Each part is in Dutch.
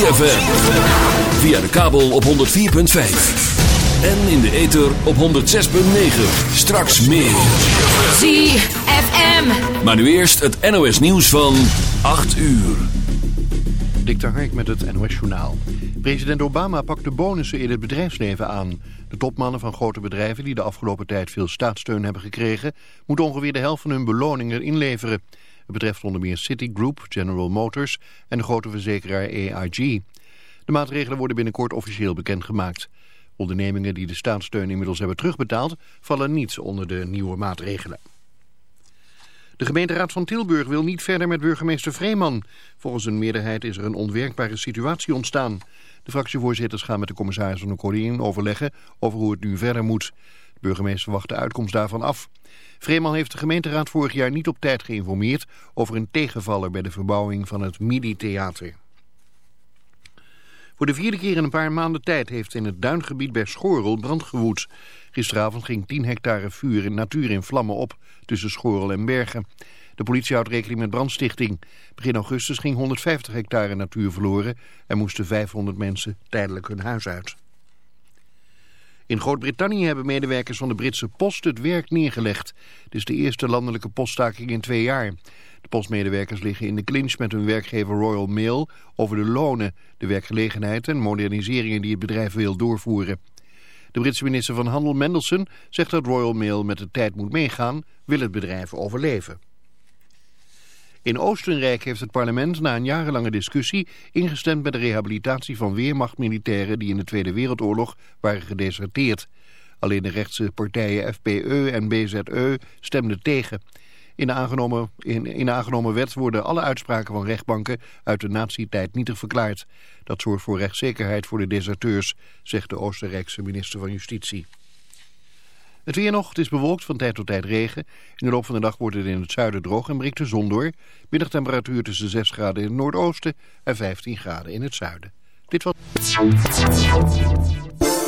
ZFM. Via de kabel op 104.5. En in de ether op 106.9. Straks meer. ZFM. Maar nu eerst het NOS nieuws van 8 uur. Dik Hark met het NOS journaal. President Obama pakt de bonussen in het bedrijfsleven aan. De topmannen van grote bedrijven die de afgelopen tijd veel staatssteun hebben gekregen... moeten ongeveer de helft van hun beloningen inleveren. Het betreft onder meer Citigroup, General Motors en de grote verzekeraar AIG. De maatregelen worden binnenkort officieel bekendgemaakt. Ondernemingen die de staatssteun inmiddels hebben terugbetaald... vallen niet onder de nieuwe maatregelen. De gemeenteraad van Tilburg wil niet verder met burgemeester Vreeman. Volgens een meerderheid is er een onwerkbare situatie ontstaan. De fractievoorzitters gaan met de commissaris van de koningin overleggen over hoe het nu verder moet. Burgemeester wacht de uitkomst daarvan af. Vreeman heeft de gemeenteraad vorig jaar niet op tijd geïnformeerd over een tegenvaller bij de verbouwing van het Midi-theater. Voor de vierde keer in een paar maanden tijd heeft in het duingebied bij Schorel brand gewoed. Gisteravond ging 10 hectare vuur in natuur in vlammen op tussen Schorel en Bergen. De politie houdt rekening met brandstichting. Begin augustus ging 150 hectare natuur verloren en moesten 500 mensen tijdelijk hun huis uit. In Groot-Brittannië hebben medewerkers van de Britse post het werk neergelegd. Het is de eerste landelijke poststaking in twee jaar. De postmedewerkers liggen in de clinch met hun werkgever Royal Mail over de lonen, de werkgelegenheid en moderniseringen die het bedrijf wil doorvoeren. De Britse minister van Handel Mendelssohn zegt dat Royal Mail met de tijd moet meegaan, wil het bedrijf overleven. In Oostenrijk heeft het parlement na een jarenlange discussie ingestemd met de rehabilitatie van weermachtmilitairen die in de Tweede Wereldoorlog waren gedeserteerd. Alleen de rechtse partijen FPE en BZE stemden tegen. In de, aangenomen, in, in de aangenomen wet worden alle uitspraken van rechtbanken uit de nazi-tijd nietig verklaard. Dat zorgt voor rechtszekerheid voor de deserteurs, zegt de Oostenrijkse minister van Justitie. Het weer nog, het is bewolkt van tijd tot tijd regen. In de loop van de dag wordt het in het zuiden droog en breekt de zon door. Middagtemperatuur tussen 6 graden in het noordoosten en 15 graden in het zuiden. Dit was...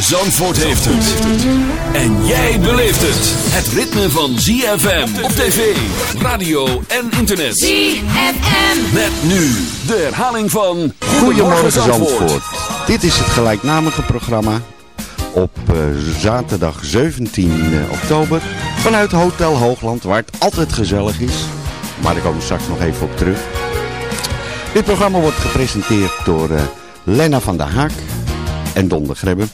Zandvoort heeft het. En jij beleeft het. Het ritme van ZFM op tv, radio en internet. ZFM. Met nu de herhaling van Goedemorgen Zandvoort. Dit is het gelijknamige programma op eh, zaterdag 17 oktober vanuit Hotel Hoogland waar het altijd gezellig is. Maar daar komen we straks nog even op terug. Dit programma wordt gepresenteerd door eh, Lena van der Haak en Don de Grebbe.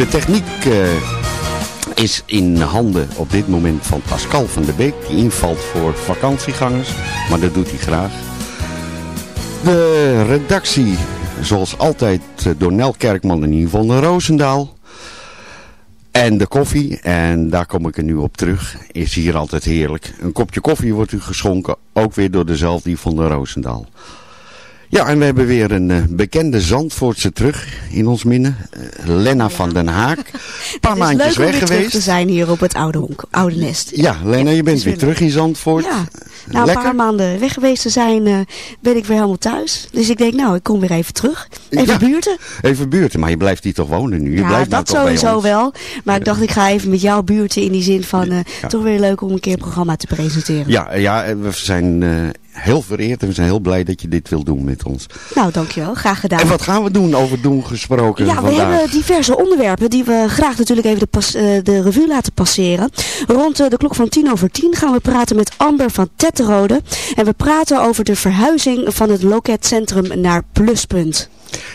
De techniek eh, is in handen op dit moment van Pascal van der Beek. Die invalt voor vakantiegangers, maar dat doet hij graag. De redactie, zoals altijd, eh, door Nel Kerkman en Yvonne Roosendaal. En de koffie, en daar kom ik er nu op terug, is hier altijd heerlijk. Een kopje koffie wordt u geschonken, ook weer door dezelfde Yvonne Roosendaal. Ja, en we hebben weer een uh, bekende Zandvoortse terug in ons midden. Uh, Lena ja. van den Haak. Een paar maandjes weg geweest. terug te zijn hier op het oude, honk, oude nest. Ja, Lena, ja, je bent weer terug in Zandvoort. Ja, nou, een paar maanden weg geweest te zijn, uh, ben ik weer helemaal thuis. Dus ik denk, nou, ik kom weer even terug. Even ja, buurten. Even buurten, maar je blijft hier toch wonen nu? Je ja, blijft dat nou sowieso wel. Maar ik dacht, ik ga even met jou buurten in die zin van, toch weer leuk om een keer een programma te presenteren. Ja, ja we zijn heel vereerd en we zijn heel blij dat je dit wil doen met ons. Nou, dankjewel. Graag gedaan. En wat gaan we doen over doen gesproken Ja, vandaag? we hebben diverse onderwerpen die we graag natuurlijk even de, pas, uh, de revue laten passeren. Rond uh, de klok van tien over tien gaan we praten met Amber van Tetterode. En we praten over de verhuizing van het loketcentrum naar Pluspunt.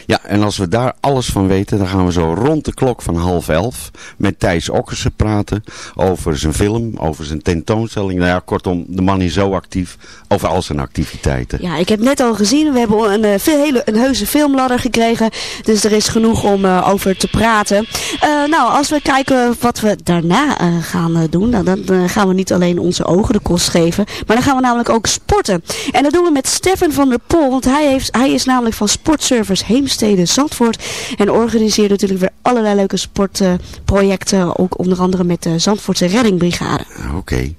Ja, en als we daar alles van weten, dan gaan we zo rond de klok van half elf met Thijs Okkersen praten over zijn film, over zijn tentoonstelling. Nou ja, kortom, de man is zo actief over al zijn activiteiten. Ja, ik heb net al gezien, we hebben een, een, hele, een heuse filmladder gekregen, dus er is genoeg om uh, over te praten. Uh, nou, als we kijken wat we daarna gaan doen, nou, dan, dan gaan we niet alleen onze ogen de kost geven, maar dan gaan we namelijk ook sporten. En dat doen we met Stefan van der Pol, want hij, heeft, hij is namelijk van Sportservice Heemstede Zandvoort. En organiseert natuurlijk weer allerlei leuke sportprojecten. Uh, ook onder andere met de Zandvoortse Reddingbrigade. Oké.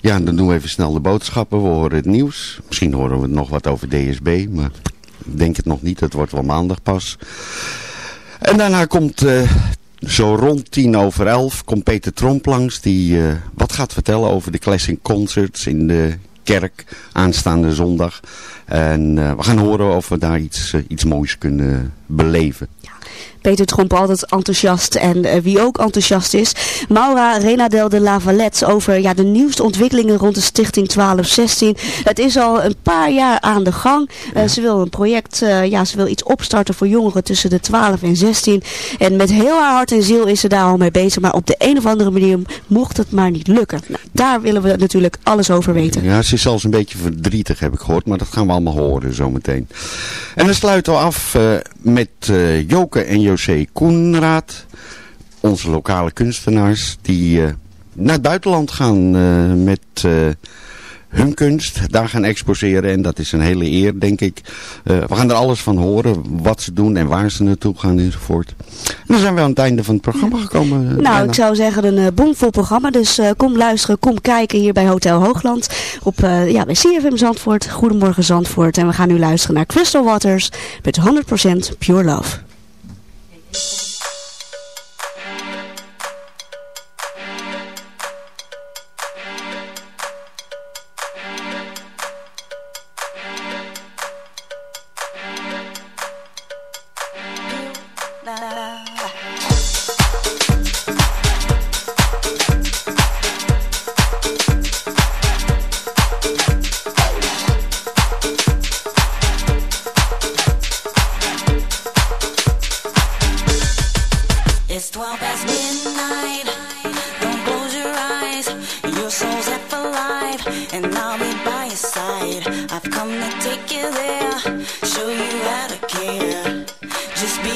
Ja, dan doen we even snel de boodschappen. We horen het nieuws. Misschien horen we nog wat over DSB. Maar ik denk het nog niet. Het wordt wel maandag pas. En daarna komt... Uh, zo rond tien over elf komt Peter Tromp langs die uh, wat gaat vertellen over de Classic Concerts in de kerk aanstaande zondag. En uh, we gaan horen of we daar iets, uh, iets moois kunnen beleven. Ja. Peter Tromp altijd enthousiast en uh, wie ook enthousiast is. Maura Renadel de Lavalette over ja, de nieuwste ontwikkelingen rond de stichting 1216. Het is al een paar jaar aan de gang. Uh, ja. Ze wil een project, uh, ja, ze wil iets opstarten voor jongeren tussen de 12 en 16. En met heel haar hart en ziel is ze daar al mee bezig. Maar op de een of andere manier mocht het maar niet lukken. Nou, daar willen we natuurlijk alles over weten. Ja, ze is zelfs een beetje verdrietig heb ik gehoord. Maar dat gaan we allemaal horen zometeen. En dan sluiten we af uh, met uh, Joke en José Koenraad. Onze lokale kunstenaars die uh, naar het buitenland gaan met hun kunst daar gaan exposeren. En dat is een hele eer, denk ik. Uh, we gaan er alles van horen. Wat ze doen en waar ze naartoe gaan enzovoort. En dan zijn we aan het einde van het programma gekomen. Nou, bijna. ik zou zeggen een uh, bomvol programma. Dus uh, kom luisteren, kom kijken hier bij Hotel Hoogland. Op, ja, bij CFM Zandvoort. Goedemorgen Zandvoort. En we gaan nu luisteren naar Crystal Waters met 100% Pure Love. Just be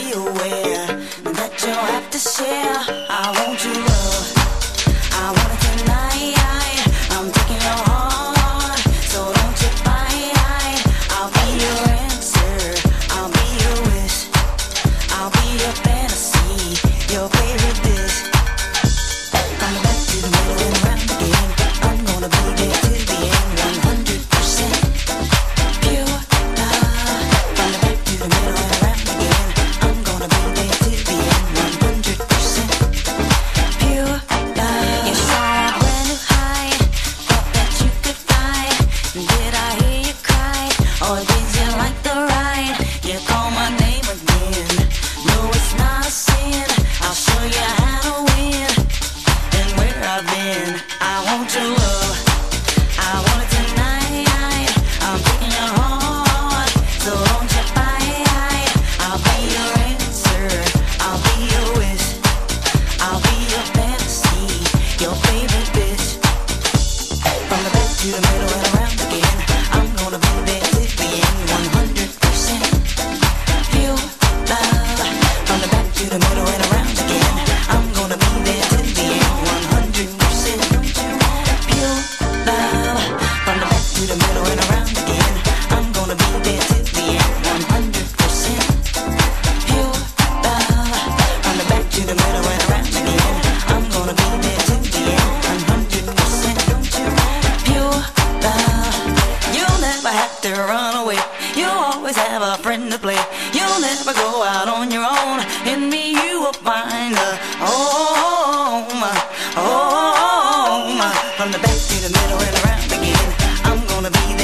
to the middle and around again. I'm gonna be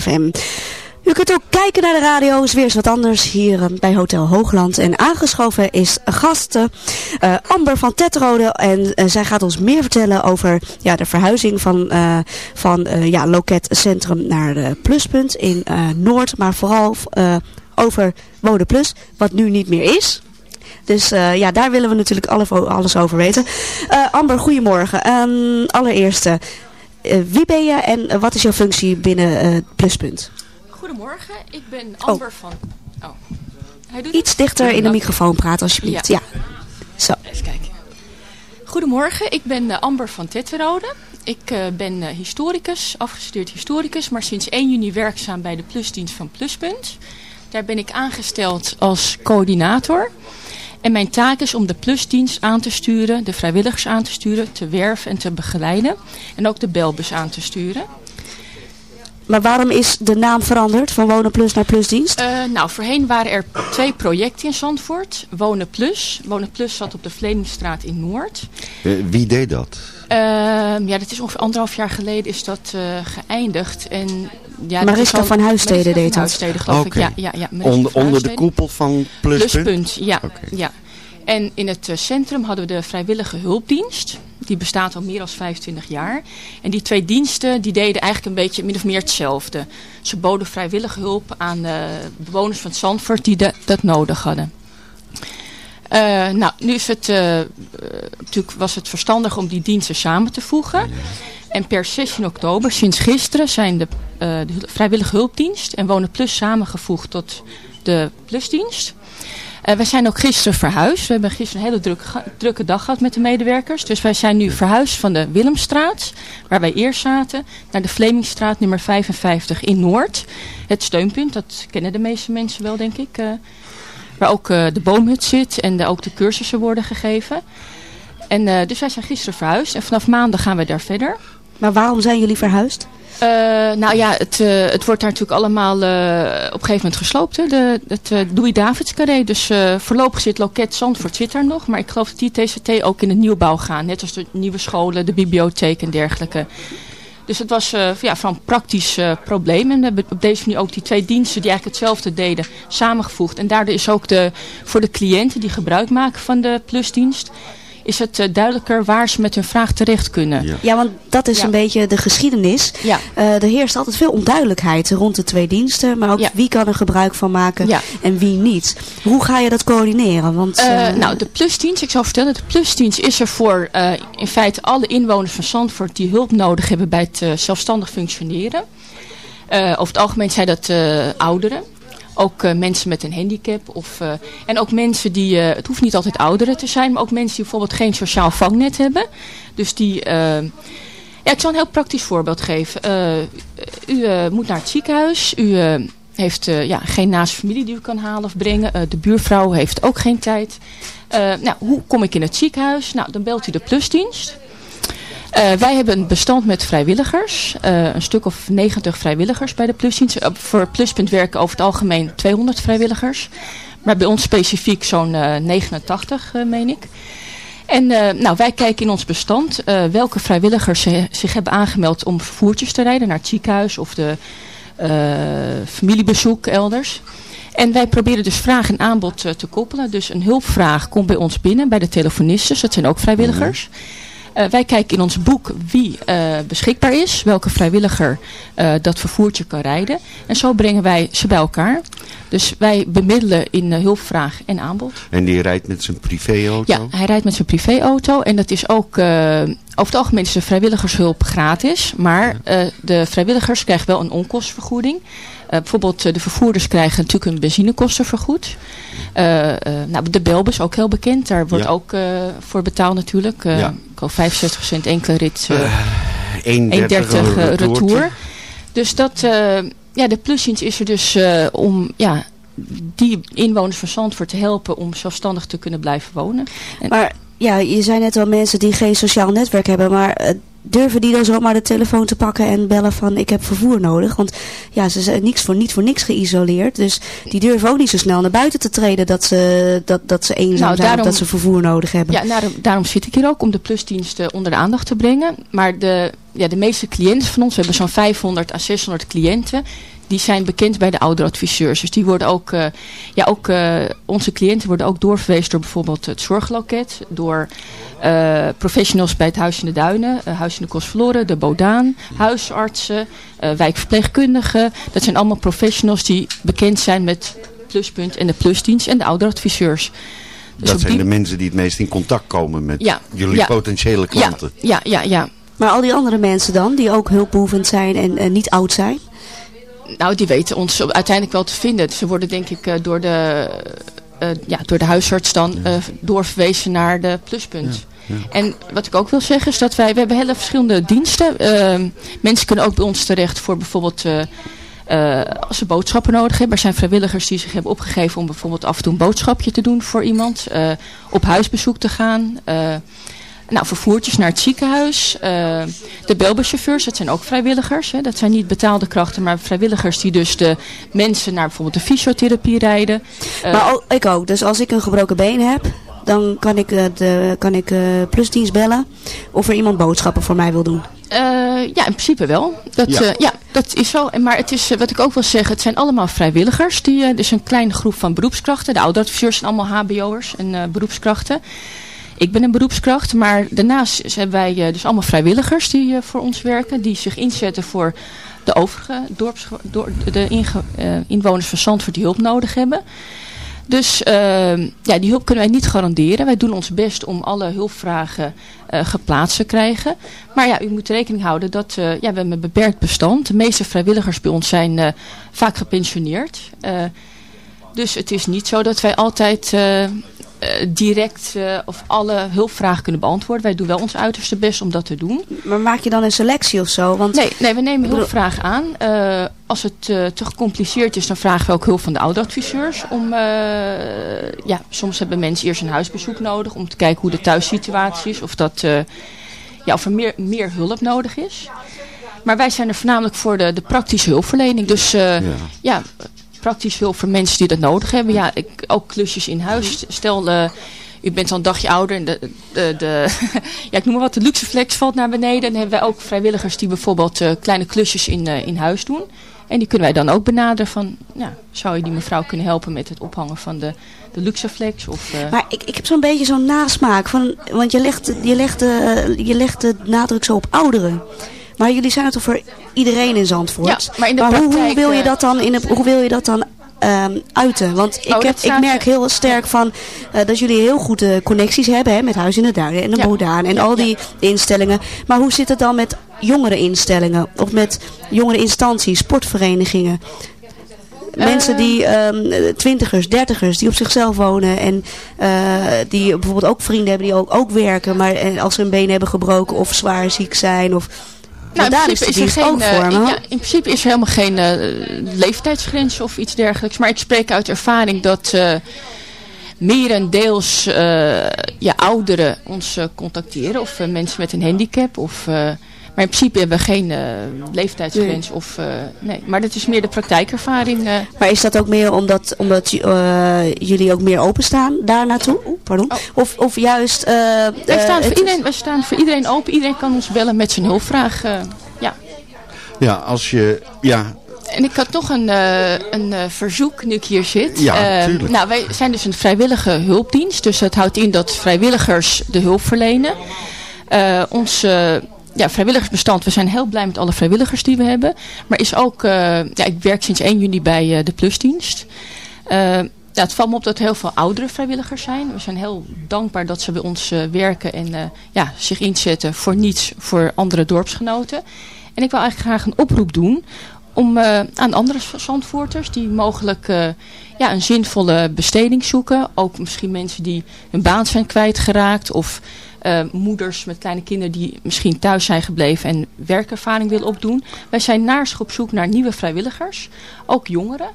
FM. U kunt ook kijken naar de radio, is weer eens wat anders hier eh, bij Hotel Hoogland. En aangeschoven is gasten eh, Amber van Tetrode. En eh, zij gaat ons meer vertellen over ja, de verhuizing van, eh, van ja, Loket Centrum naar de Pluspunt in Noord. Maar vooral over Wonen Plus, wat nu niet meer is. Dus ja, daar willen we natuurlijk alle- alles over weten. Amber, goedemorgen. Allereerst, eh, eh, wie ben je en eh, wat is jouw functie binnen eh, Pluspunt? Goedemorgen, ik ben Amber van... Oh. Hij doet Iets het? dichter in de microfoon praten alsjeblieft. Ja. Zo. Even kijken. Goedemorgen, ik ben eh, Amber van Tetterode. Ik eh, ben eh, historicus, afgestudeerd historicus, maar sinds 1 juni werkzaam bij de plusdienst van Pluspunt. Daar ben ik aangesteld als coördinator. En mijn taak is om de plusdienst aan te sturen, de vrijwilligers aan te sturen, te werven en te begeleiden. En ook de belbus aan te sturen. Maar waarom is de naam veranderd van Wonen Plus naar Plusdienst? Eh, nou, voorheen waren er twee projecten in Zandvoort. Wonen Plus. Wonen Plus zat op de Vlemingstraat in Noord. Eh, wie deed dat? Ehm, ja, dat is ongeveer anderhalf jaar geleden is dat eh, geëindigd. En, ja, Mariska van Huisstede Mariska deed dat. van Huisstede, geloof ik. Ja, ja, ja, Onder, onder de koepel van Pluspunt? Pluspunt, ja, ja. En in het eh, centrum hadden we de vrijwillige hulpdienst. Die bestaat al meer dan 25 jaar. En die twee diensten die deden eigenlijk een beetje min of meer hetzelfde. Ze boden vrijwillige hulp aan eh, bewoners van Zandvoort die de- dat nodig hadden. Eh, nou, nu is het, eh, natuurlijk was het verstandig om die diensten samen te voegen. En per 16 oktober, sinds gisteren, zijn de, eh, de vrijwillige hulpdienst en Wonen Plus samengevoegd tot de plusdienst. Eh, wij zijn ook gisteren verhuisd. We hebben gisteren een hele druk, drukke dag gehad met de medewerkers. Dus wij zijn nu verhuisd van de Willemstraat, waar wij eerst zaten, naar de Vlemingstraat nummer 55 in Noord. Het steunpunt, dat kennen de meeste mensen wel, denk ik. eh, waar ook eh, de boomhut zit en ook de cursussen worden gegeven. En, eh, dus wij zijn gisteren verhuisd en vanaf maandag gaan we daar verder. Maar waarom zijn jullie verhuisd? Eh, nou ja, het, het wordt daar natuurlijk allemaal op een gegeven moment gesloopt. Hè? De, het uh, Louis Davids carré. Dus voorlopig zit Loket Zandvoort zit daar nog. Maar ik geloof dat die TCT ook in de nieuwbouw gaan. Net als de nieuwe scholen, de bibliotheek en dergelijke. Dus het was eh, ja, van praktisch eh, probleem. En we hebben op deze manier ook die twee diensten die eigenlijk hetzelfde deden samengevoegd. En daardoor is ook de, voor de cliënten die gebruik maken van de plusdienst... is het eh, duidelijker waar ze met hun vraag terecht kunnen. Ja, want dat is Ja. een beetje de geschiedenis. Ja. Eh, er heerst altijd veel onduidelijkheid rond de twee diensten. Maar ook Ja. wie kan er gebruik van maken Ja. en wie niet. Hoe ga je dat coördineren? Want, Eh, nou, de plusdienst, ik zal vertellen, de plusdienst is er voor eh, in feite alle inwoners van Zandvoort die hulp nodig hebben bij het eh, zelfstandig functioneren. Eh, over het algemeen zijn dat eh, ouderen. Ook eh, mensen met een handicap. Of, eh, en ook mensen die, eh, het hoeft niet altijd ouderen te zijn, maar ook mensen die bijvoorbeeld geen sociaal vangnet hebben. Dus die, ja, ik zal een heel praktisch voorbeeld geven. U moet naar het ziekenhuis. U heeft ja, geen naaste familie die u kan halen of brengen. De buurvrouw heeft ook geen tijd. Nou, hoe kom ik in het ziekenhuis? Nou, dan belt u de plusdienst. Eh, wij hebben een bestand met vrijwilligers. Eh, een stuk of 90 vrijwilligers bij de plusdienst. Eh, voor Pluspunt werken over het algemeen 200 vrijwilligers. Maar bij ons specifiek zo'n eh, 89, eh, meen ik. En nou, wij kijken in ons bestand welke vrijwilligers zich hebben aangemeld om vervoertjes te rijden naar het ziekenhuis of de familiebezoek elders. En wij proberen dus vraag en aanbod te koppelen. Dus een hulpvraag komt bij ons binnen, bij de telefonisten. Dat zijn ook vrijwilligers. Eh, wij kijken in ons boek wie eh, beschikbaar is, welke vrijwilliger eh, dat vervoertje kan rijden. En zo brengen wij ze bij elkaar. Dus wij bemiddelen in eh, hulpvraag en aanbod. En die rijdt met zijn privéauto? Ja, hij rijdt met zijn privéauto en dat is ook, eh, over het algemeen is de vrijwilligershulp gratis, maar eh, de vrijwilligers krijgen wel een onkostenvergoeding. Eh, bijvoorbeeld eh, de vervoerders krijgen natuurlijk een benzinekosten vergoed. Eh, eh, nou, de Belbus, ook heel bekend, daar wordt Ja. ook eh, voor betaald natuurlijk. Eh Ja. Ik geloof 65 cent enkele rit, eh 1,30 1,30 eh, retourtje. retour. Dus dat, eh, ja, de plusdienst is er dus eh, om ja, die inwoners van Zandvoort te helpen om zelfstandig te kunnen blijven wonen. En- Maar ja, je zei net al mensen die geen sociaal netwerk hebben. Maar durven die dan zomaar de telefoon te pakken en bellen van ik heb vervoer nodig? Want ja, ze zijn niks voor, niet voor niks geïsoleerd. Dus die durven ook niet zo snel naar buiten te treden dat ze, dat, dat ze eenzaam Nou, zijn daarom- of dat ze vervoer nodig hebben. Ja, daarom, daarom zit ik hier ook om de plusdiensten onder de aandacht te brengen. Maar de, ja, de meeste cliënten van ons, we hebben zo'n 500 à 600 cliënten, die zijn bekend bij de ouderadviseurs. Dus die worden ook, eh, ja, ook eh, onze cliënten worden ook doorverwezen door bijvoorbeeld het zorgloket, door eh, professionals bij het Huis in de Duinen, Huis in de Kost Verloren, de Bodaan, huisartsen, eh, wijkverpleegkundigen. Dat zijn allemaal professionals die bekend zijn met Pluspunt en de Plusdienst en de ouderadviseurs. Dus dat zijn die- de mensen die het meest in contact komen met Ja, jullie ja. potentiële klanten. Ja, ja, ja, ja. Maar al die andere mensen dan, die ook hulpbehoevend zijn en, en niet oud zijn? Nou, die weten ons uiteindelijk wel te vinden. Ze worden denk ik eh, door, de, eh, ja, door de huisarts dan eh, doorverwezen naar de pluspunt. En wat ik ook wil zeggen is dat wij, we hebben hele verschillende diensten. Ehm, mensen kunnen ook bij ons terecht voor bijvoorbeeld als ze boodschappen nodig hebben. Er zijn vrijwilligers die zich hebben opgegeven om bijvoorbeeld af en toe een boodschapje te doen voor iemand. eh, op huisbezoek te gaan. Nou, vervoertjes naar het ziekenhuis. eh, de belbuschauffeurs, dat zijn ook vrijwilligers. Hè. Dat zijn niet betaalde krachten, maar vrijwilligers die dus de mensen naar bijvoorbeeld de fysiotherapie rijden. Eh, maar ook, ik ook. Dus als ik een gebroken been heb, dan kan ik, eh, de, kan ik eh, plusdienst bellen of er iemand boodschappen voor mij wil doen. Eh, ja, in principe wel. Dat, Ja. ja. ja, dat is zo. Maar het is, wat ik ook wil zeggen, het zijn allemaal vrijwilligers. Die, dus een kleine groep van beroepskrachten. De ouderadviseurs zijn allemaal hbo'ers en eh, beroepskrachten. Ik ben een beroepskracht, maar daarnaast hebben wij eh, dus allemaal vrijwilligers die eh, voor ons werken. Die zich inzetten voor de overige dorps, de eh, inwoners van Zandvoort die hulp nodig hebben. Dus eh, ja, die hulp kunnen wij niet garanderen. Wij doen ons best om alle hulpvragen geplaatst te krijgen. Maar ja, u moet rekening houden dat ja, we hebben een beperkt bestand. De meeste vrijwilligers bij ons zijn vaak gepensioneerd. Dus het is niet zo dat wij altijd direct eh, of alle hulpvragen kunnen beantwoorden. Wij doen wel ons uiterste best om dat te doen. Maar maak je dan een selectie of zo? Want Nee, nee we nemen hulpvragen aan. Eh, als het eh, te gecompliceerd is, dan vragen we ook hulp van de ouderadviseurs. Om, eh, ja, soms hebben mensen eerst een huisbezoek nodig om te kijken hoe de thuissituatie is. Of, dat, eh, ja, of er meer, meer hulp nodig is. Maar wij zijn er voornamelijk voor de, de praktische hulpverlening. Dus eh, ja. Praktische hulp voor mensen die dat nodig hebben. Ja, ik, ook klusjes in huis. Stel, eh, u bent al een dagje ouder en de, de, de ja, ik noem maar wat, de luxeflex valt naar beneden. Dan hebben wij ook vrijwilligers die bijvoorbeeld eh, kleine klusjes in, eh, in huis doen. En die kunnen wij dan ook benaderen van, ja, zou je die mevrouw kunnen helpen met het ophangen van de, de Luxaflex? Of. Maar ik, ik heb zo'n beetje zo'n nasmaak, van, want je legt, je, legt, uh, je legt de nadruk zo op ouderen. Maar jullie zijn het voor iedereen in Zandvoort? Ja, maar in de maar praktijk, hoe, hoe, wil je uh, dat dan in de, hoe wil je dat dan um, uiten? Want ik, Oh, heb, ik merk heel sterk van uh, dat jullie heel goede connecties hebben hè, met Huis in de Duinen en de Ja. Bodaan en Ja, al ja. die instellingen. Maar hoe zit het dan met jongere instellingen of met jongere instanties, sportverenigingen? Mensen Eh. die um, twintigers, dertigers, die op zichzelf wonen en uh, die bijvoorbeeld ook vrienden hebben die ook, ook werken, maar eh, als ze een been hebben gebroken of zwaar ziek zijn of Nou, daar is is er geen, ook eh, voor, ja, in principe is er helemaal geen eh, leeftijdsgrens of iets dergelijks. Maar ik spreek uit ervaring dat eh merendeels eh ja, ouderen ons contacteren. Of mensen met een handicap. Of, maar in principe hebben we geen eh, leeftijdsgrens. Of, eh, nee. Maar dat is meer de praktijkervaring. eh. Maar is dat ook meer omdat, omdat uh, jullie ook meer openstaan daar naartoe? Oeh, pardon. Of, of juist... Uh, wij, staan uh, voor iedereen, wij staan voor iedereen open. Iedereen kan ons bellen met zijn hulpvraag. eh, ja. Ja, als je... Ja, En ik had nog een, uh, een uh, verzoek nu ik hier zit. Ja, uh, nou, wij zijn dus een vrijwillige hulpdienst. Dus dat houdt in dat vrijwilligers de hulp verlenen. Uh, ons ja, vrijwilligersbestand, we zijn heel blij met alle vrijwilligers die we hebben. Maar is ook, uh, ja, ik werk sinds 1 juni bij uh, de plusdienst. Uh, ja, het valt me op dat er heel veel oudere vrijwilligers zijn. We zijn heel dankbaar dat ze bij ons werken en ja, zich inzetten voor niets voor andere dorpsgenoten. En ik wil eigenlijk graag een oproep doen om uh, aan andere zandvoorters die mogelijk uh, ja, een zinvolle besteding zoeken. Ook misschien mensen die hun baan zijn kwijtgeraakt of uh, moeders met kleine kinderen die misschien thuis zijn gebleven en werkervaring willen opdoen. Wij zijn naars op zoek naar nieuwe vrijwilligers, ook jongeren.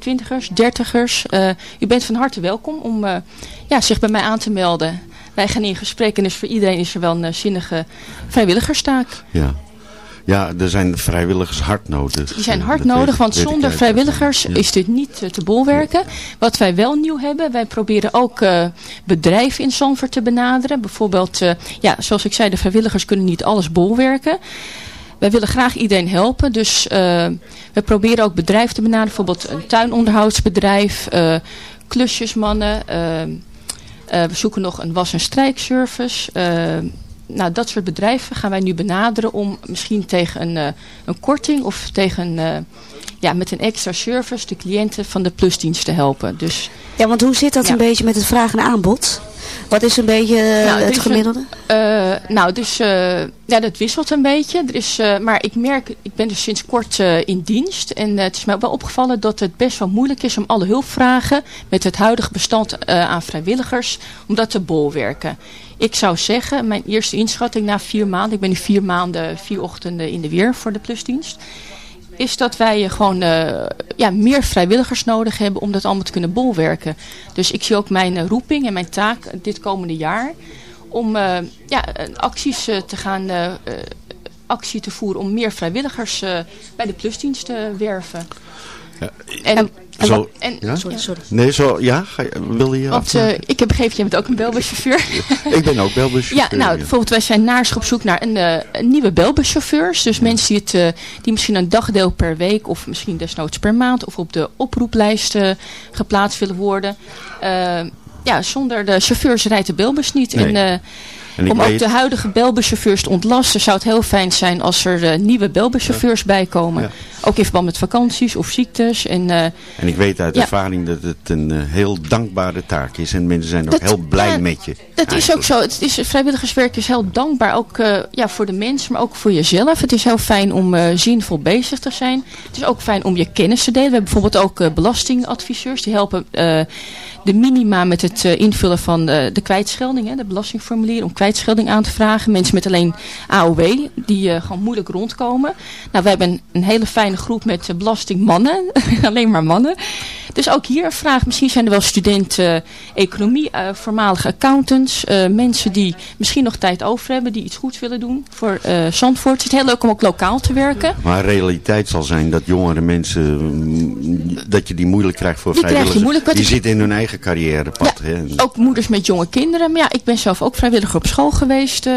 Twintigers, dertigers. U bent van harte welkom om ja, zich bij mij aan te melden. Wij gaan in gesprek en dus voor iedereen is er wel een zinnige vrijwilligerstaak. Ja. Ja, er zijn vrijwilligers hard nodig. Die zijn hard nodig, want zonder vrijwilligers ja. is dit niet uh, te bolwerken. Wat wij wel nieuw hebben, wij proberen ook uh, bedrijven in Zandvoort te benaderen. Bijvoorbeeld, uh, ja, zoals ik zei, de vrijwilligers kunnen niet alles bolwerken. Wij willen graag iedereen helpen, dus we proberen ook bedrijven te benaderen. Bijvoorbeeld een tuinonderhoudsbedrijf, klusjesmannen. we zoeken nog een was- en strijkservice nou, dat soort bedrijven gaan wij nu benaderen om misschien tegen een, uh, een korting of tegen uh, ja, met een extra service de cliënten van de plusdienst te helpen. Dus, ja, want hoe zit dat ja. een beetje met het vraag en aanbod? Wat is een beetje uh, nou, het gemiddelde? Een, nou, dus ja, dat wisselt een beetje. Er is, maar ik merk, ik ben dus sinds kort in dienst en het is mij wel opgevallen dat het best wel moeilijk is om alle hulpvragen met het huidige bestand aan vrijwilligers, om dat te bolwerken. Ik zou zeggen, mijn eerste inschatting na vier maanden, ik ben nu vier maanden, vier ochtenden in de weer voor de plusdienst, is dat wij gewoon uh, ja, meer vrijwilligers nodig hebben om dat allemaal te kunnen bolwerken. Dus ik zie ook mijn uh, roeping en mijn taak dit komende jaar om uh, ja, acties te gaan actie te voeren om meer vrijwilligers bij de plusdienst te werven. Ja, en, en, en, zo, en, ja? sorry, sorry. Nee, zo, ja, ga je, wilde je Want uh, ik heb begrepen, je bent ook een belbuschauffeur. ik ben ook belbuschauffeur. Ja, nou, ja. bijvoorbeeld wij zijn naars op zoek naar een, uh, een nieuwe belbuschauffeurs. Dus ja. mensen die, het, uh, die misschien een dagdeel per week of misschien desnoods per maand of op de oproeplijst geplaatst willen worden. ja, zonder de chauffeurs rijdt de belbus niet. Nee. En, en om weet... ook de huidige belbuschauffeurs te ontlasten zou het heel fijn zijn als er uh, nieuwe belbuschauffeurs ja. bij komen. Ja. Ook in verband met vakanties of ziektes. En, uh, en ik weet uit ja. ervaring dat het een uh, heel dankbare taak is. En mensen zijn ook dat, heel blij met je. Dat eigenlijk. is ook zo. Het is, vrijwilligerswerk is heel dankbaar. Ook ja, voor de mensen, maar ook voor jezelf. Het is heel fijn om zinvol bezig te zijn. Het is ook fijn om je kennis te delen. We hebben bijvoorbeeld ook belastingadviseurs. Die helpen de minima met het invullen van de kwijtschelding. Hè, de belastingformulier om aan te vragen. Mensen met alleen AOW, die uh, gewoon moeilijk rondkomen. Nou, we hebben een, hele fijne groep met uh, belastingmannen. alleen maar mannen. Dus ook hier een vraag. Misschien zijn er wel studenten economie, uh, voormalige accountants. Uh, mensen die misschien nog tijd over hebben. Die iets goeds willen doen voor uh, Zandvoort. Het is heel leuk om ook lokaal te werken. Maar realiteit zal zijn dat jongere mensen, mm, dat je die moeilijk krijgt voor die vrijwilligers. Je moeilijk, die zitten in hun eigen carrièrepad. Ja, hè? Ook moeders met jonge kinderen. Maar ja, ik ben zelf ook vrijwilliger op school geweest.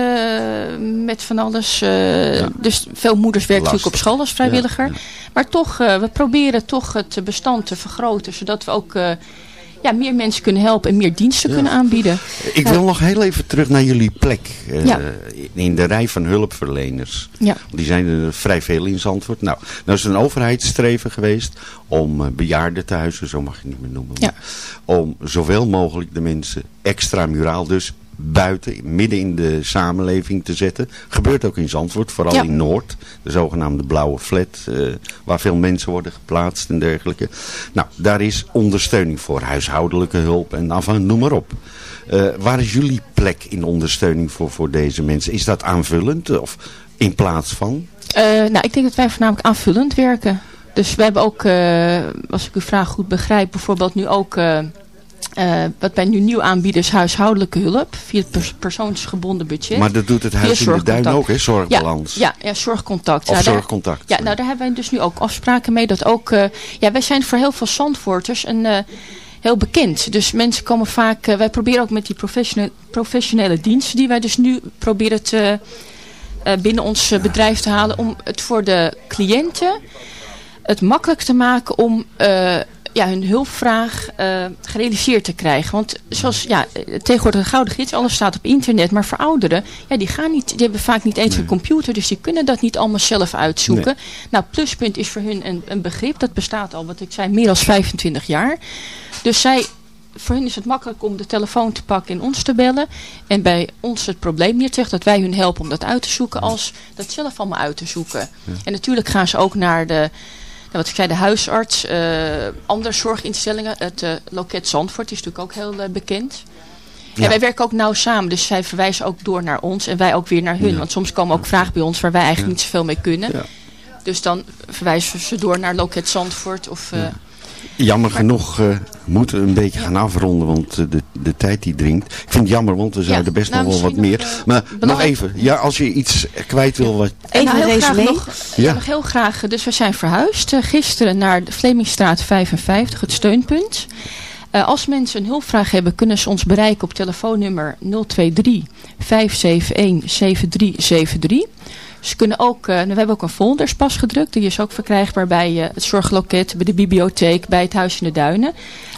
Met van alles. Ja. Dus veel moeders werken natuurlijk op school als vrijwilliger. Ja. Maar toch, we proberen toch het bestand te vergroten. Zodat we ook ja, meer mensen kunnen helpen en meer diensten kunnen aanbieden. Ik wil nog heel even terug naar jullie plek. In de rij van hulpverleners. Ja. Die zijn er vrij veel in Zandvoort. Nou, nou is een overheidsstreven geweest om bejaardentehuizen, zo mag je niet meer noemen. Om zoveel mogelijk de mensen extramuraal dus buiten, midden in de samenleving te zetten. Gebeurt ook in Zandvoort, vooral ja. in Noord. De zogenaamde blauwe flat, uh, waar veel mensen worden geplaatst en dergelijke. Nou, daar is ondersteuning voor, huishoudelijke hulp en enfin, noem maar op. Uh, waar is jullie plek in ondersteuning voor, voor deze mensen? Is dat aanvullend of in plaats van? Uh, nou, ik denk dat wij voornamelijk aanvullend werken. Dus we hebben ook, als ik uw vraag goed begrijp, bijvoorbeeld nu ook... Uh, wat wij nu nieuw aanbieden is huishoudelijke hulp. Via het pers persoonsgebonden budget. Maar dat doet het huis in de duin ook, hè? Zorgbalans. Ja, ja, ja zorgcontact. Of nou, zorgcontact. Daar, ja, nou daar hebben wij dus nu ook afspraken mee. Dat ook, uh, ja, wij zijn voor heel veel zandvoorters een... Uh, heel bekend. Dus mensen komen vaak... Wij proberen ook met die professionele, professionele diensten... die wij dus nu proberen te, binnen ons bedrijf te halen... om het voor de cliënten het makkelijk te maken om... Ja, hun hulpvraag uh, gerealiseerd te krijgen. Want zoals ja, tegenwoordig de gouden gids, alles staat op internet. Maar voor ouderen, ja, die, gaan niet, die hebben vaak niet eens nee. een computer. Dus die kunnen dat niet allemaal zelf uitzoeken. Nee. Nou, pluspunt is voor hun een, een begrip. Dat bestaat al, wat ik zei, meer dan 25 jaar. Dus zij voor hen is het makkelijk om de telefoon te pakken en ons te bellen. En bij ons het probleem te leggen dat wij hun helpen om dat uit te zoeken. Als dat zelf allemaal uit te zoeken. Ja. En natuurlijk gaan ze ook naar de... Wat ik zei, de huisarts, uh, andere zorginstellingen. Het uh, loket Zandvoort is natuurlijk ook heel uh, bekend. Ja. En wij werken ook nauw samen, dus zij verwijzen ook door naar ons en wij ook weer naar hun. Ja. Want soms komen ook vragen bij ons waar wij eigenlijk niet zoveel mee kunnen. Dus dan verwijzen ze door naar loket Zandvoort of... Jammer genoeg uh, moeten we een beetje gaan afronden, want uh, de, de tijd die dringt. Ik vind het jammer, want we zouden ja, best nou, nog wel wat meer. Nog, uh, maar nog even, ja, als je iets kwijt wil. Wat... Even nou, heel graag nog, ja. nog heel graag, dus we zijn verhuisd gisteren naar de Vlemingstraat 55, het steunpunt. als mensen een hulpvraag hebben, kunnen ze ons bereiken op telefoonnummer 023 571 7373. Ze kunnen ook, uh, we hebben ook een folders pas gedrukt. Die is ook verkrijgbaar bij uh, het zorgloket, bij de bibliotheek, bij het Huis in de Duinen.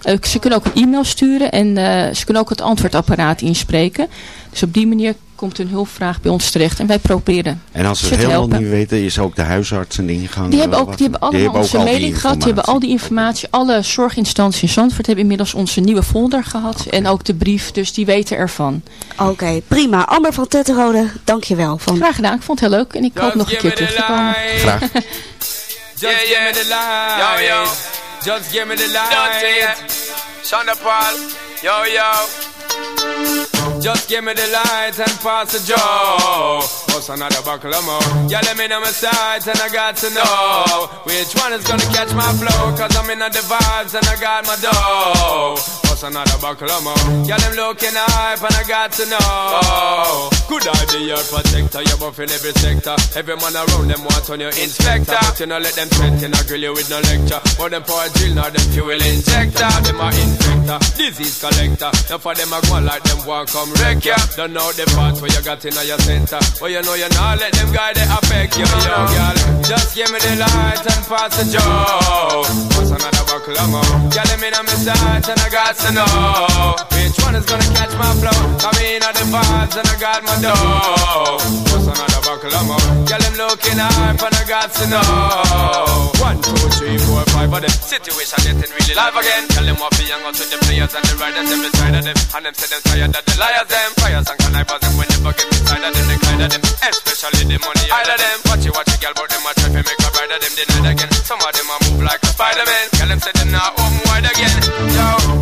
Uh, ze kunnen ook een e-mail sturen en ze kunnen ook het antwoordapparaat inspreken. Dus op die manier komt hun hulpvraag bij ons terecht en wij proberen En als we het helemaal helpen. niet weten, is ook de huisarts een ingang? Die hebben, ook, die hebben allemaal die hebben onze mailing gehad, die hebben al die informatie. Alle zorginstanties in Zandvoort hebben inmiddels onze nieuwe folder gehad okay. en ook de brief, dus die weten ervan. Oké, okay, prima. Amber van Tetterode, dankjewel. Van... Graag gedaan, ik vond het heel leuk en ik hoop nog een keer terug te komen. Graag. Just yeah, yeah. give me the light. Yo, yo. Just give me the light. Paul. Yo, yo. Just give me the light and pass the joe. What's another buckle of more? Yeah, let me know my sights and I got to know which one is gonna catch my flow. Cause I'm in the vibes and I got my dough. What's another buckle of more? Yeah, them looking hype and I got to know. Oh. Good idea, protector. You're buffing every sector. Every man around them want on your inspector. But you know, let them threaten, I grill you with no lecture. But them for a drill, now them fuel injector. Them a infector, disease collector. Now for them, I go like them want come wreck ya. Don't know the parts where you got in your center. But you know you not let them guy they affect you, yo, girl. Just give me the light and pass the joe. What's another buckle of more? Girl, let me know my sights and I got to know which one is gonna catch my flow. I mean, all the vibes and I got my dough. What's another buckle of more? Girl, I'm looking hype and I got to know. One, two, three, four, five of them. Situation getting really live again. Tell them what be young to the players and the riders them beside of them. And them say them tired that the liars them. Fires and connivers them when they forget inside of them. They kind of them. Especially the money out of them. Watch it, watch it, girl, but them a try to make a bride of them denied again. Some of them a move like a Spider-Man. Tell them say them not home wide again.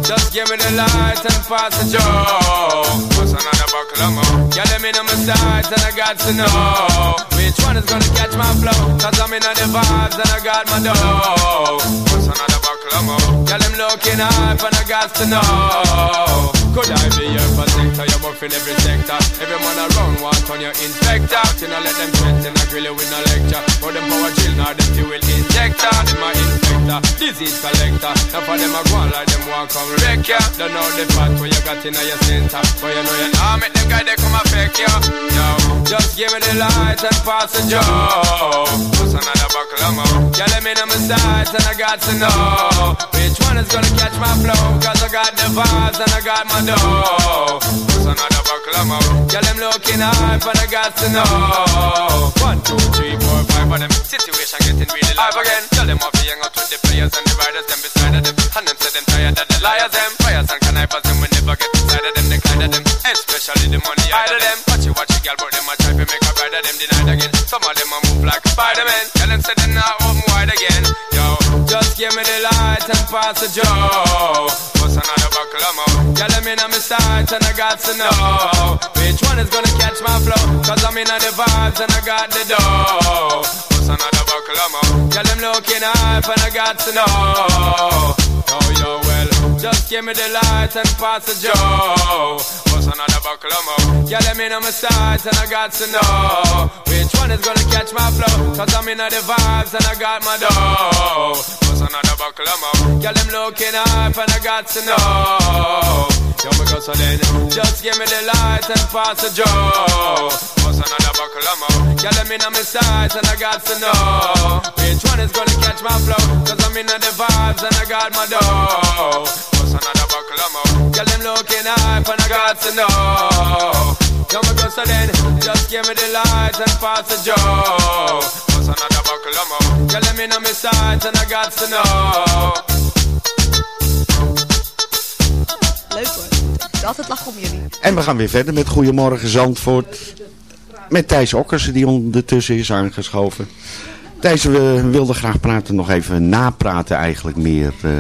Just give me the light and pass the joe. What's another buckle of more? Yeah, let me know my sides and I got to know which one is gonna catch my flow. Cause I'm in the vibes and I got my dough. What's another buckle of more? Yeah, them look looking hype and I got to know. Could I be your protector? You're buff in every sector. Every man around want on your inspector. You know let them threaten, I grill you with no lecture. For them power chill, now them fuel injector. Them a infector, disease collector. Now for them a go on like them want come wreck ya. Don't know the part where you got in your center. But you know you now make them guys they come affect you. Yo, just give me the light and pass the joe. Buckle of more? Yeah, let me know my sights and I got to know which one is gonna catch my flow. Cause I got the vibes and I got my dough. What's another buckle of more? Yeah, them looking hype and I got to know. One, two, three, four, five of them. Situation getting really live again. Tell them off hang out with the players and the riders, them beside of them. And them say them tired of the liars, them. Fires and connivers, them we never get inside of them. The kind of them, especially the money out of them. Watch you, watch you, girl, but them a try to make a bride of them denied like Spider-Man. Tell them say them not open wide again. Yo, just give me the light and pass the joe. What's another buckle of more? Girl, I'm in on my sights and I got to know which one is gonna catch my flow. Cause I'm in on the vibes and I got the dough. What's another buckle of more? Girl, I'm looking hype and I got to know. Yo, yo, just give me the light and pass the joe. What's another buckle of more? Girl, I'm in on my sights and I got to know which one is gonna catch my flow. Cause I'm in the vibes and I got my dough. What's another buckle of more? Girl, I'm looking hype and I got to know. Yo, me go so then, just give me the light and pass the joe. What's another buckle of more? Girl, I'm in my sights and I got to know which one is gonna catch my flow. Cause I'm in the vibes and I got my dough. More? Girl, I'm looking hype and I got to know. Yo, me go so then, just give me the light and pass the joe. What's another buckle of more? Girl, I'm in on my sights and I got to know. Leuk hoor. Altijd lachen om jullie. En we gaan weer verder met Goedemorgen Zandvoort. Met Thijs Okkersen die ondertussen is aangeschoven. Thijs, we wilden graag praten, nog even napraten eigenlijk meer eh,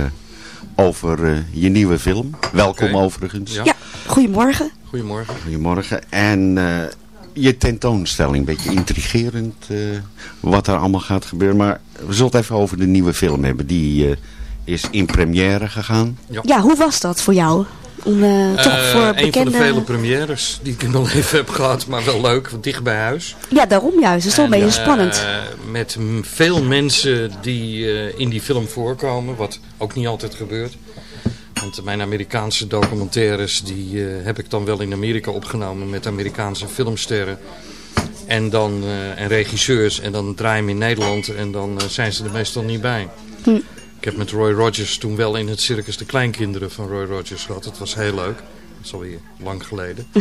over eh, je nieuwe film. Welkom overigens. Ja. Ja, goedemorgen. Goedemorgen. Goedemorgen. En eh, je tentoonstelling, een beetje intrigerend eh, wat er allemaal gaat gebeuren. Maar we zullen het even over de nieuwe film hebben. Die eh, is in première gegaan. Ja, hoe was dat voor jou? Om eh, toch Eh, voor Een van de vele premières die ik in mijn leven heb gehad, maar wel leuk, want dicht bij huis. Ja, daarom juist. Het is toch een En, beetje eh, spannend. met m- veel mensen die eh, in die film voorkomen, wat ook niet altijd gebeurt. Want mijn Amerikaanse documentaires, die eh, heb ik dan wel in Amerika opgenomen met Amerikaanse filmsterren. En dan eh, en regisseurs. En dan draai je hem in Nederland en dan eh, zijn ze er meestal niet bij. Hm. Ik heb met Roy Rogers toen wel in het circus de kleinkinderen van Roy Rogers gehad. Het was heel leuk. Dat is alweer lang geleden.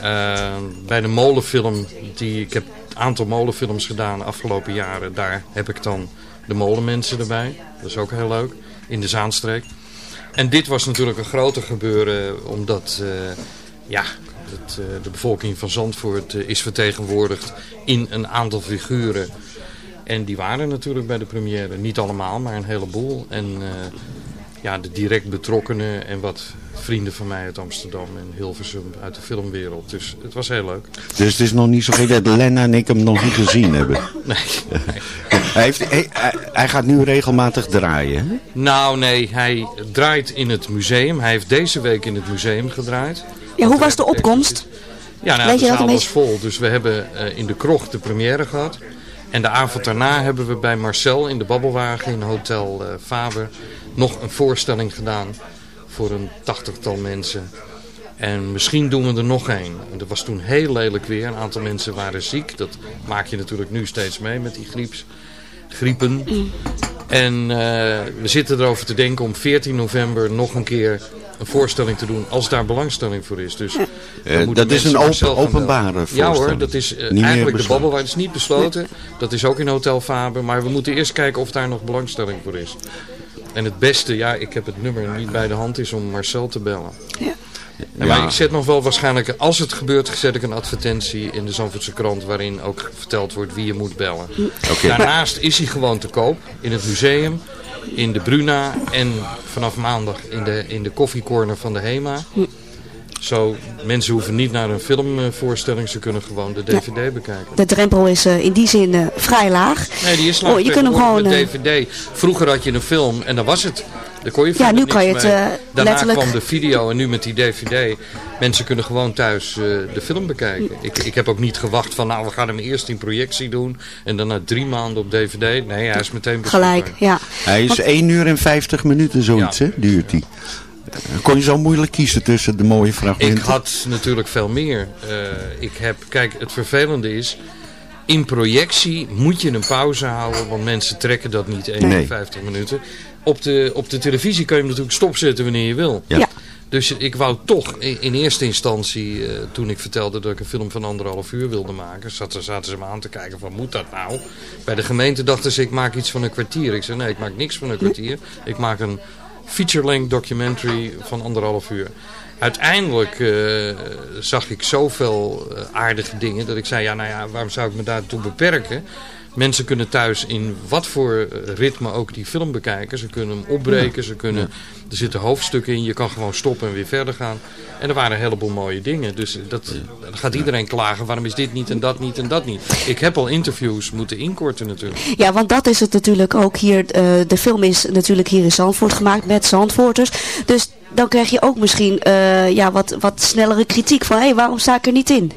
Eh, bij de molenfilm, die, ik heb een aantal molenfilms gedaan de afgelopen jaren. Daar heb ik dan de molenmensen erbij. Dat is ook heel leuk. In de Zaanstreek. En dit was natuurlijk een groter gebeuren, omdat eh, ja, het, eh, de bevolking van Zandvoort is vertegenwoordigd in een aantal figuren. En die waren natuurlijk bij de première. Niet allemaal, maar een heleboel. En eh, ja, de direct betrokkenen en wat vrienden van mij uit Amsterdam en Hilversum uit de filmwereld. Dus het was heel leuk. Dus het is nog niet zo gek dat Lena en ik hem nog niet gezien hebben. Nee. Hij, heeft, hij, gaat nu regelmatig draaien. hè? Nou nee, hij draait in het museum. Hij heeft deze week in het museum gedraaid. Ja, hoe was de opkomst? Ja, nou, Weet de je dat zaal een was beetje? vol. Dus we hebben eh, in de krocht de première gehad. En de avond daarna hebben we bij Marcel in de Babbelwagen in Hotel eh, Faber nog een voorstelling gedaan voor een tachtigtal mensen. En misschien doen we er nog één. En Dat was toen heel lelijk weer. Een aantal mensen waren ziek. Dat maak je natuurlijk nu steeds mee met die grieps, griepen. En eh, we zitten erover te denken om 14 november nog een keer een voorstelling te doen. Als daar belangstelling voor is. Dus Eh, dat is een open- openbare Ja hoor, voorstelling. dat is eh, eigenlijk de babbelwaard. Het is niet besloten. Dat is ook in Hotel Faber. Maar we moeten eerst kijken of daar nog belangstelling voor is. En het beste, ja, ik heb het nummer niet bij de hand, is om Marcel te bellen. Ja. En maar ik zet nog wel waarschijnlijk, als het gebeurt, zet ik een advertentie in de Zandvoortse krant waarin ook verteld wordt wie je moet bellen. Oké. Daarnaast is hij gewoon te koop in het museum, in de Bruna en vanaf maandag in de, in de koffiecorner van de HEMA. Zo, mensen hoeven niet naar een filmvoorstelling, ze kunnen gewoon de DVD bekijken. De drempel is eh, in die zin eh, vrij laag. Nee, die is laag. Oh, je kunt hem gewoon... met eh, DVD. Vroeger had je een film en dan was het. Daar kon je Ja, nu kan je het, eh, Daarna letterlijk- kwam de video en nu met die DVD. Mensen kunnen gewoon thuis eh, de film bekijken. Ik, ik heb ook niet gewacht van nou we gaan hem eerst in projectie doen. En dan na drie maanden op DVD. Nee, hij is meteen beschikbaar. Gelijk, ja. Hij is Want- 1 uur en 50 minuten zoiets, hè, duurt hij. Kon je zo moeilijk kiezen tussen de mooie fragmenten? Ik had natuurlijk veel meer. Eh, ik heb, kijk, het vervelende is... In projectie moet je een pauze houden, want mensen trekken dat niet 51 minuten. Op de, op de televisie kan je hem natuurlijk stopzetten wanneer je wil. Ja. Ja. Dus ik wou toch in, in eerste instantie, eh, toen ik vertelde dat ik een film van anderhalf uur wilde maken, zaten, zaten ze me aan te kijken van moet dat nou? Bij de gemeente dachten ze ik maak iets van een kwartier. Ik zei nee, ik maak niks van een kwartier. Ik maak een feature-length documentary van anderhalf uur. Uiteindelijk eh, zag ik zoveel eh, aardige dingen dat ik zei, ja nou ja, waarom zou ik me daartoe beperken? Mensen kunnen thuis in wat voor eh, ritme ook die film bekijken. Ze kunnen hem opbreken, ze kunnen, er zitten hoofdstukken in. Je kan gewoon stoppen en weer verder gaan. En er waren een heleboel mooie dingen. Dus dat, dan gaat iedereen klagen, waarom is dit niet en dat niet en dat niet. Ik heb al interviews moeten inkorten natuurlijk. Ja, want dat is het natuurlijk ook hier. eh, de film is natuurlijk hier in Zandvoort gemaakt met Zandvoorters. Dus dan krijg je ook misschien eh, ja, wat, wat snellere kritiek van... hé, hey, waarom sta ik er niet in?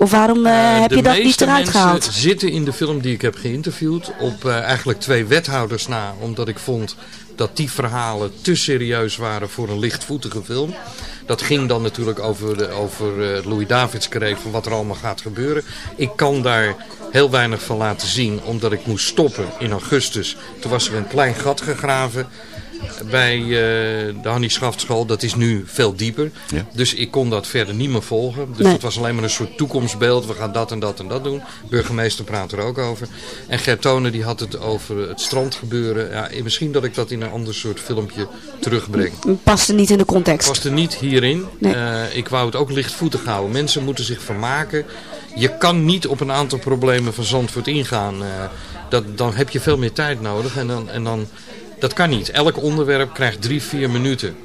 Of waarom eh, heb de je dat niet meeste eruit mensen gehaald? zitten in de film die ik heb geïnterviewd op eh, eigenlijk twee wethouders na. Omdat ik vond dat die verhalen te serieus waren voor een lichtvoetige film. Dat ging dan natuurlijk over, de, over eh, Louis Davids kreeg van wat er allemaal gaat gebeuren. Ik kan daar heel weinig van laten zien omdat ik moest stoppen in augustus. Toen was er een klein gat gegraven bij eh, de Hannie Schaftschool. Dat is nu veel dieper. Ja. Dus ik kon dat verder niet meer volgen. Dus Nee. het was alleen maar een soort toekomstbeeld. We gaan dat en dat en dat doen. Burgemeester praat er ook over. En Gertone die had het over het strandgebeuren. Ja, misschien dat ik dat in een ander soort filmpje terugbreng. Past er niet in de context. Past er niet hierin. Nee. Eh, ik wou het ook lichtvoetig houden. Mensen moeten zich vermaken. Je kan niet op een aantal problemen van Zandvoort ingaan. Eh, dat, dan heb je veel meer tijd nodig. En dan, en dan, dat kan niet. Elk onderwerp krijgt drie, vier minuten.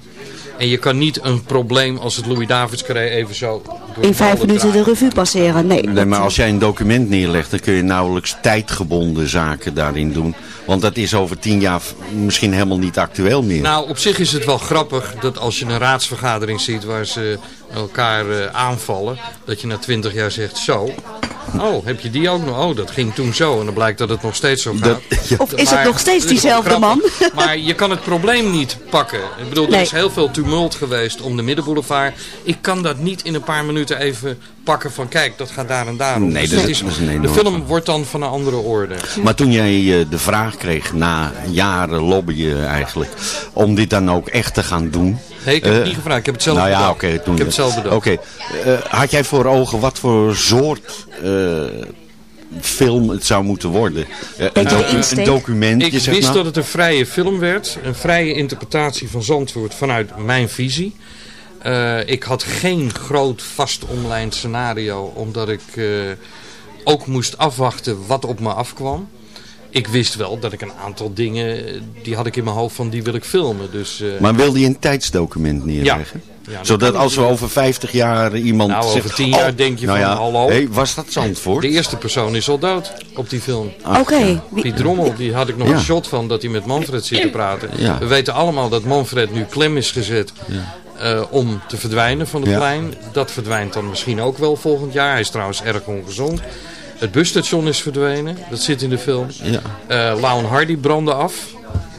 En je kan niet een probleem als het Louis Davids carré even zo... In vijf minuten de revue passeren. Nee, Nee, maar als jij een document neerlegt, dan kun je nauwelijks tijdgebonden zaken daarin doen. Want dat is over tien jaar misschien helemaal niet actueel meer. Nou, op zich is het wel grappig dat als je een raadsvergadering ziet waar ze elkaar eh, aanvallen, dat je na twintig jaar zegt zo. Oh, heb je die ook nog? Oh, dat ging toen zo. En dan blijkt dat het nog steeds zo gaat. Dat- ja. Of is het nog steeds diezelfde man? Maar je kan het probleem niet pakken. Ik bedoel, er Nee. is heel veel tumult geweest om de Middenboulevard. Ik kan dat niet in een paar minuten even pakken van kijk, dat gaat daar en daar. Nee, Dus dat- is, is een de film wordt dan van een andere orde. Maar toen jij eh, de vraag kreeg, na jaren lobbyen eigenlijk, om dit dan ook echt te gaan doen. Nee, ik heb het eh, niet gevraagd. Ik heb het zelf nou ja, bedacht. oké. toen Ik heb het zelf bedacht. Oké. Eh, had jij voor ogen wat voor soort eh, film het zou moeten worden? Eh, een, docu- een documentje, Ik wist maar? dat het een vrije film werd. Een vrije interpretatie van Zandvoort vanuit mijn visie. Eh, ik had geen groot vast online scenario. Omdat ik eh, ook moest afwachten wat op me afkwam. Ik wist wel dat ik een aantal dingen, eh, die had ik in mijn hoofd van die wil ik filmen. Dus, Maar wilde je een tijdsdocument neerleggen? Ja, dat Zodat als we over 50 jaar iemand Nou, over zegt... 10 jaar oh, denk je nou van, ja, hallo. hey, was dat Zandvoort? de eerste persoon is al dood op die film. Oké. Die drommel, die had ik nog Ja. een shot van dat hij met Manfred zit te praten. Ja. We weten allemaal dat Manfred nu klem is gezet eh, om te verdwijnen van het Ja. plein. Dat verdwijnt dan misschien ook wel volgend jaar. Hij is trouwens erg ongezond. Het busstation is verdwenen, dat zit in de film. Ja. Eh Hardy brandden af.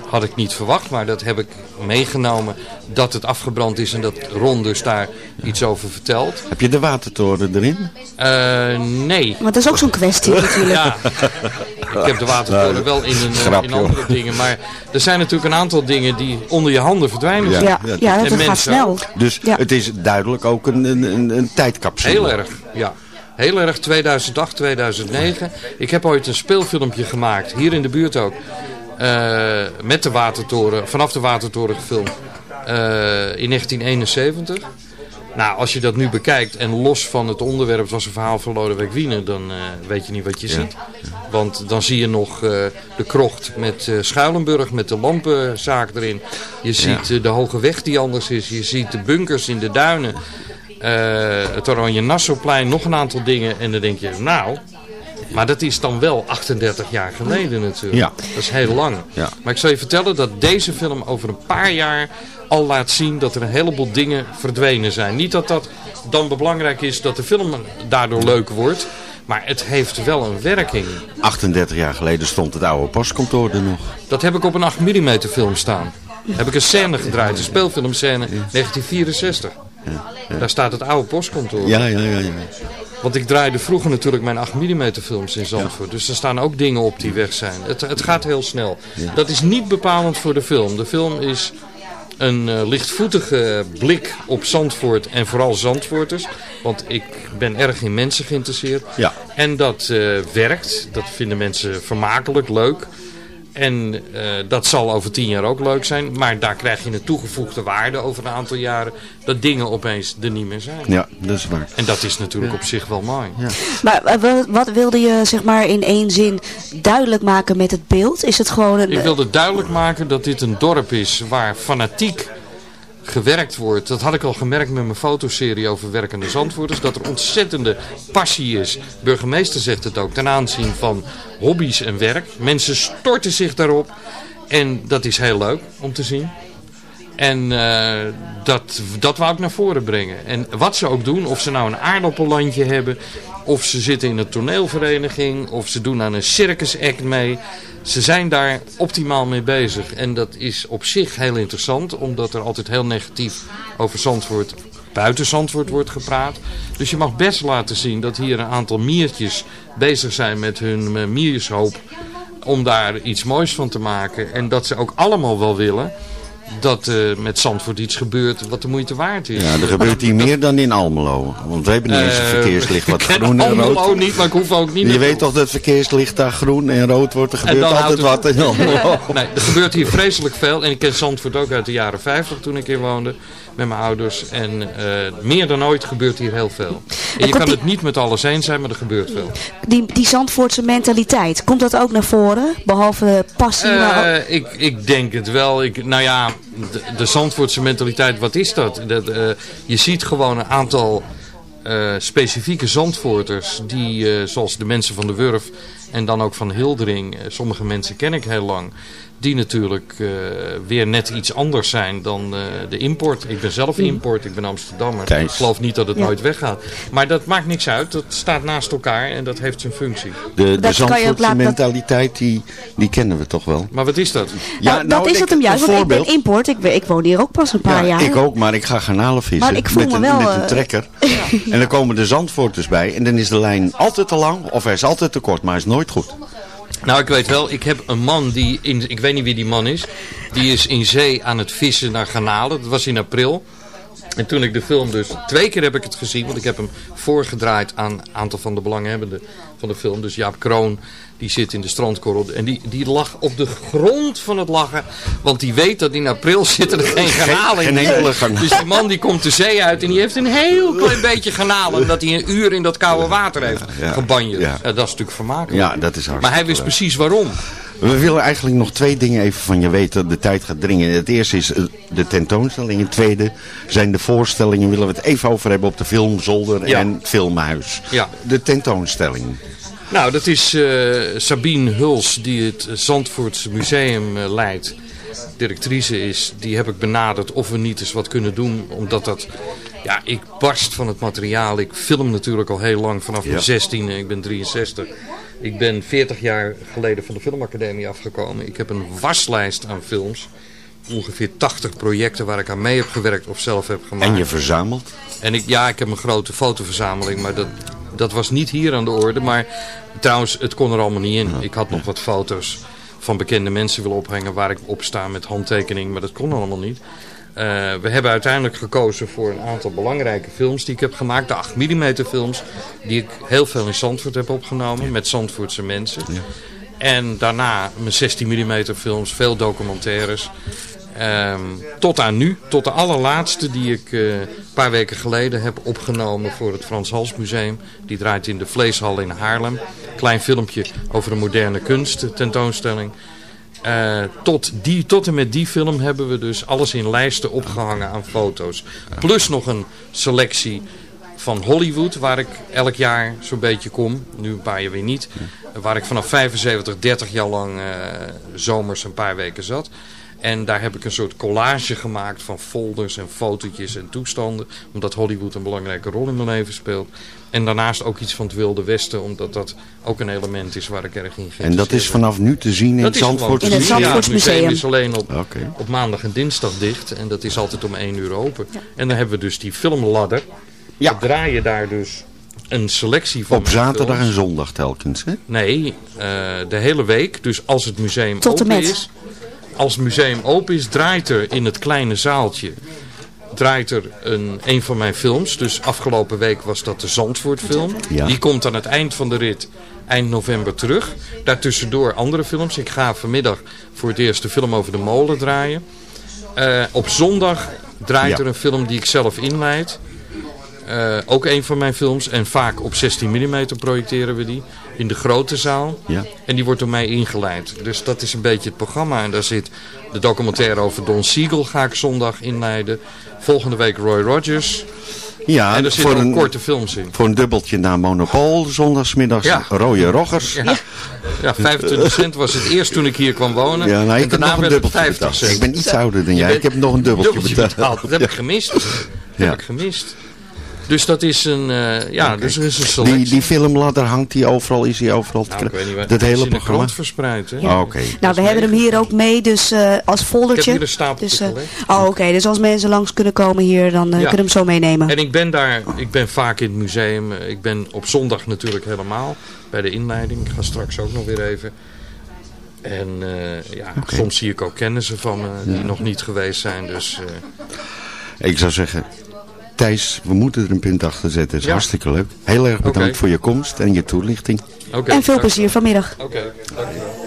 Had ik niet verwacht, maar dat heb ik meegenomen dat het afgebrand is en dat Ron dus daar iets over vertelt. Heb je de watertoren erin? Eh, nee. Maar dat is ook zo'n kwestie natuurlijk. Ja, ik heb de watertoren wel in, een, eh, in andere dingen. Maar er zijn natuurlijk een aantal dingen die onder je handen verdwijnen. Ja. Ja, ja, dat gaat snel. Dus Ja. het is duidelijk ook een, een, een, een tijdcapsule. Heel erg, ja. Heel erg 2008, 2009. Ik heb ooit een speelfilmpje gemaakt, hier in de buurt ook. Eh, met de Watertoren, vanaf de Watertoren gefilmd. eh, in 1971. Nou, als je dat nu bekijkt en los van het onderwerp was een verhaal van Lodewijk Wiener, dan eh, weet je niet wat je ziet. Want dan zie je nog de krocht met Schuilenburg, met de lampenzaak erin. Je ziet de hoge weg die anders is. Je ziet de bunkers in de duinen. het Oranje Nassauplein, nog een aantal dingen. En dan denk je, nou, maar dat is dan wel 38 jaar geleden natuurlijk. Ja. Dat is heel lang. Ja. Maar ik zal je vertellen dat deze film over een paar jaar al laat zien dat er een heleboel dingen verdwenen zijn. Niet dat dat dan belangrijk is dat de film daardoor leuk wordt. Maar het heeft wel een werking. 38 jaar geleden stond het oude postkantoor er nog. Dat heb ik op een 8 mm film staan. Heb ik een scène gedraaid, een speelfilmscène 1964. Daar staat het oude postkantoor. Ja, ja, ja. ja. Want ik draaide vroeger natuurlijk mijn 8 mm films in Zandvoort. Dus er staan ook dingen op die weg zijn. Het, het gaat heel snel. Dat is niet bepalend voor de film. De film is een eh, lichtvoetige blik op Zandvoort en vooral Zandvoorters. Want ik ben erg in mensen geïnteresseerd. Ja. En dat eh, werkt. Dat vinden mensen vermakelijk, leuk. En eh, dat zal over tien jaar ook leuk zijn. Maar daar krijg je een toegevoegde waarde over een aantal jaren. Dat dingen opeens er niet meer zijn. Ja, dat is waar. En dat is natuurlijk op zich wel mooi. Maar eh, wat, wat wilde je zeg maar in één zin duidelijk maken met het beeld? Is het gewoon een... Ik wilde duidelijk maken dat dit een dorp is waar fanatiek gewerkt wordt. Dat had ik al gemerkt met mijn fotoserie over werkende zandvoerders. Dat er ontzettende passie is. Burgemeester zegt het ook ten aanzien van hobby's en werk. Mensen storten zich daarop. En dat is heel leuk om te zien. En eh, dat, dat wou ik naar voren brengen. En wat ze ook doen, of ze nou een aardappellandje hebben... of ze zitten in een toneelvereniging... of ze doen aan een circus act mee... Ze zijn daar optimaal mee bezig. En dat is op zich heel interessant. Omdat er altijd heel negatief over Zandvoort, buiten Zandvoort wordt gepraat. Dus je mag best laten zien dat hier een aantal miertjes bezig zijn met hun eh, miershoop. Om daar iets moois van te maken. En dat ze ook allemaal wel willen dat uh, met Zandvoort iets gebeurt wat de moeite waard is. Ja, er gebeurt hier meer dan in Almelo. Want we hebben niet eens een Eh, verkeerslicht wat groen en rood. Almelo niet, maar ik hoef ook niet Je weet toch dat het verkeerslicht daar groen en rood wordt. Er gebeurt altijd wat in Almelo. Nee, er gebeurt hier vreselijk veel. En ik ken Zandvoort ook uit de jaren 50 toen ik hier woonde. Met mijn ouders. En eh, meer dan ooit gebeurt hier heel veel. En je kan die- het niet met alles eens zijn, maar er gebeurt veel. Die, die Zandvoortse mentaliteit, komt dat ook naar voren? Behalve passie, maar ook- ik, ik denk het wel. Ik, nou ja, de, de Zandvoortse mentaliteit, wat is dat? dat eh, je ziet gewoon een aantal eh, specifieke Zandvoorters. Die, eh, zoals de mensen van de Wurf en dan ook van Hildering. sommige mensen ken ik heel lang. Die natuurlijk eh, weer net iets anders zijn dan eh, de import. Ik ben zelf import, ik ben Amsterdammer. Thijs. Ik geloof niet dat het Ja. nooit weggaat. Maar dat maakt niks uit. Dat staat naast elkaar en dat heeft zijn functie. De, de Zandvoortse mentaliteit, die, die kennen we toch wel. Maar wat is dat? Nou, dat is ik- het hem juist, een want ik ben voorbeeld. import. Ik, ben- ik woon hier ook pas een paar ja, jaar. ik ook, maar ik ga garnalen vissen Maar ik voel met, me een, wel, met eh, een trekker. En dan komen de Zandvoorters bij en dan is de lijn altijd te lang of hij is altijd te kort, maar hij is nooit goed. Nou, ik weet wel, ik heb een man die, in, ik weet niet wie die man is, die is in zee aan het vissen naar garnalen. Dat was in april. En toen ik de film dus, twee keer heb ik het gezien, want ik heb hem voorgedraaid aan een aantal van de belanghebbenden van de film. Dus Jaap Kroon, die zit in de strandkorrel en die, die lag op de grond van het lachen. Want die weet dat in april zitten er geen garnalen in. geen enkele. Dus die man die komt de zee uit en die heeft een heel klein beetje garnalen. Omdat hij een uur in dat koude water heeft gebanjerd. ja. Dat is natuurlijk vermakelijk. Ja, dat is hartstikke Maar hij wist precies waarom. We willen eigenlijk nog twee dingen even van je weten. De tijd gaat dringen. Het eerste is eh, de tentoonstelling. Het tweede zijn de voorstellingen. Willen we het even over hebben op de filmzolder Ja. en het filmhuis. Ja. De tentoonstelling. Nou, dat is eh, Sabine Huls die het Zandvoortse Museum eh, leidt. Directrice is, die heb ik benaderd of we niet eens wat kunnen doen. Omdat dat, ja, ik barst van het materiaal. Ik film natuurlijk al heel lang, vanaf mijn 16e. Ik ben 63. Ik ben 40 jaar geleden van de Filmacademie afgekomen. Ik heb een waslijst aan films. Ongeveer 80 projecten waar ik aan mee heb gewerkt of zelf heb gemaakt. En je verzamelt. En ik, ja, ik heb een grote fotoverzameling, maar dat, dat was niet hier aan de orde. Maar trouwens, het kon er allemaal niet in. Ik had nog wat foto's van bekende mensen willen ophangen waar ik op sta met handtekening, maar dat kon allemaal niet. Eh, we hebben uiteindelijk gekozen voor een aantal belangrijke films die ik heb gemaakt. De 8 mm films, die ik heel veel in Zandvoort heb opgenomen met Zandvoortse mensen. En daarna mijn 16 mm films, veel documentaires. Ehm, tot aan nu, tot de allerlaatste die ik eh, een paar weken geleden heb opgenomen voor het Frans Hals Museum. Die draait in de Vleeshal in Haarlem. Klein filmpje over de moderne kunst, tentoonstelling. Eh, tot, die, tot en met die film hebben we dus alles in lijsten opgehangen aan foto's. Plus nog een selectie van Hollywood, waar ik elk jaar zo'n beetje kom. Nu een paar jaar weer niet. Waar ik vanaf 75, 30 jaar lang eh, zomers een paar weken zat. En daar heb ik een soort collage gemaakt van folders en fotootjes en toestanden. Omdat Hollywood een belangrijke rol in mijn leven speelt. En daarnaast ook iets van het Wilde Westen. Omdat dat ook een element is waar ik erg in En dat is vanaf nu te zien in dat het Zandvoort is gewoon- Museum? Ja, het museum is alleen op, op maandag en dinsdag dicht. En dat is altijd om 1 uur open. En dan hebben we dus die filmladder. Ja. We draaien daar dus een selectie van Op zaterdag films. en zondag telkens, hè? Nee, eh, de hele week. Dus als het museum Tot en open met. is. Als het museum open is, draait er in het kleine zaaltje. Draait er een, een van mijn films. Dus afgelopen week was dat de Zandvoortfilm. Ja. Die komt aan het eind van de rit eind november terug. Daartussendoor andere films. Ik ga vanmiddag voor het eerst de film over de molen draaien. Eh, op zondag draait Ja. er een film die ik zelf inleid. Eh, ook een van mijn films. En vaak op 16 mm projecteren we die. In de grote zaal. Ja. En die wordt door mij ingeleid. Dus dat is een beetje het programma. En daar zit de documentaire over Don Siegel ga ik zondag inleiden. Volgende week Roy Rogers. Ja, en er zitten een, korte films in. voor een dubbeltje naar Monopol, zondagsmiddags Ja. rode roggers. Ja. ja, 25 cent was het eerst toen ik hier kwam wonen. Ja, nou, en ik heb daarna nog een werd het dubbeltje 50 betaald. cent. Ik ben iets ouder dan jij. Ik heb nog een dubbeltje betaald. Dat heb ik gemist. Dat heb ik gemist. Dus dat is een, eh, ja, dus er is een selectie. Die, die filmladder hangt die overal, is die overal te Nou. Dat Het is hele programma? verspreid, hè? Oké. Nou, we hebben hem hier ook mee, dus eh, als foldertje. Ik heb hier een stapeltje dus, eh. Oh, oké. Dus als mensen langs kunnen komen hier, dan Ja. kunnen we hem zo meenemen. En ik ben daar, ik ben vaak in het museum. Ik ben op zondag natuurlijk helemaal bij de inleiding. Ik ga straks ook nog weer even. En eh, ja, soms zie ik ook kennissen van me die nog niet geweest zijn. Dus eh, Ik zou zeggen, Thijs, we moeten er een punt achter zetten. Dat is Ja. hartstikke leuk. Heel erg bedankt voor je komst en je toelichting. oké. en veel plezier vanmiddag. Oké, dankjewel.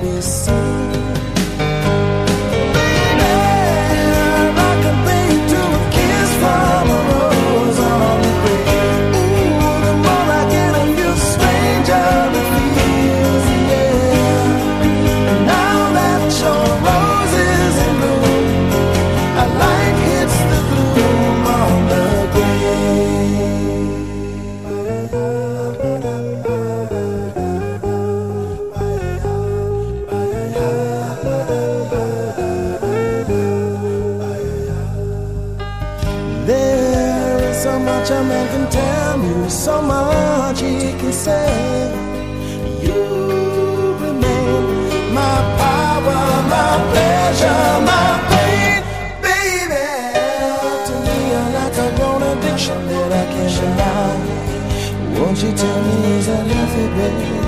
Be away.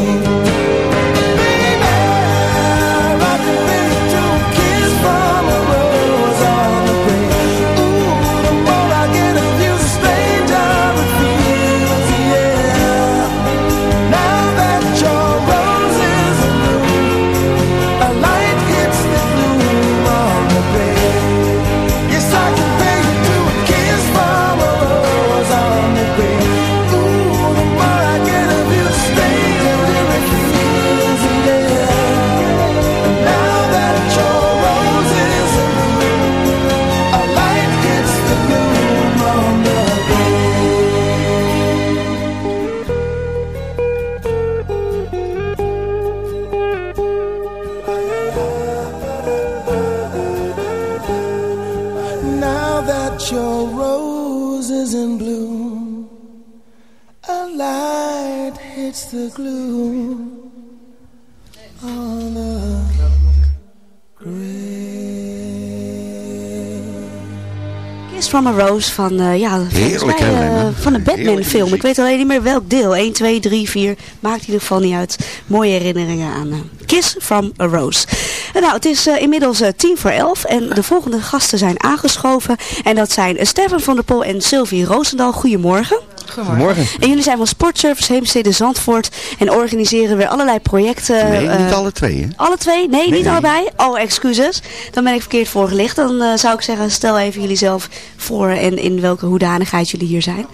A Rose van, eh, ja, Heerlijk, mij, eh, van de Batman film. Ik weet alleen niet meer welk deel. 1, 2, 3, 4. Maakt in ieder geval niet uit. Mooie herinneringen aan eh, Kiss from a Rose. En nou, het is inmiddels tien voor elf. En de volgende gasten zijn aangeschoven. En dat zijn Stefan van der Pol en Sylvie Roosendaal. Goedemorgen. Goedemorgen. En jullie zijn van Sportservice Heemstede Zandvoort. En organiseren weer allerlei projecten. Nee, niet eh, alle twee, hè? alle twee? Nee, niet nee. allebei? Oh, excuses. Dan ben ik verkeerd voorgelicht. Dan eh, zou ik zeggen, stel even jullie zelf voor en in welke hoedanigheid jullie hier zijn.